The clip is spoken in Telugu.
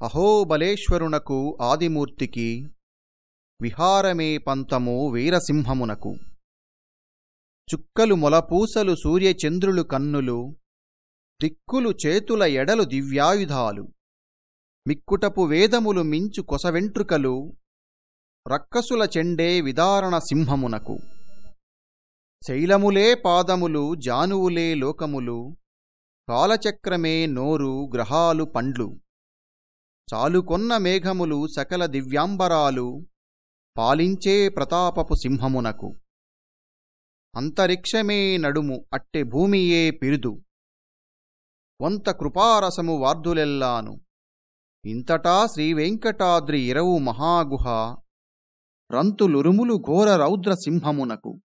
అహోబలేశ్వరునకు ఆదిమూర్తికి విహారమే పంతము వీరసింహమునకు. చుక్కలు మొలపూసలు సూర్యచంద్రులు కన్నులు దిక్కులు చేతుల ఎడలు దివ్యాయుధాలు. మిక్కుటపు వేదములు మించు కొసవెంట్రుకలు రక్కసుల చెండే విదారణ సింహమునకు. శైలములే పాదములు జానువులే లోకములు కాలచక్రమే నోరు గ్రహాలు పండ్లు. చాలుకొన్న మేఘములు సకల దివ్యాంబరాలు పాలించే ప్రతాపపు సింహమునకు. అంతరిక్షమే నడుము అట్టె భూమియే పిరుదు. వంత కృపారసము వార్ధులెల్లాను. ఇంతటా శ్రీవెంకటాద్రి ఇరవు మహాగుహ రంతులురుములు ఘోర రౌద్ర సింహమునకు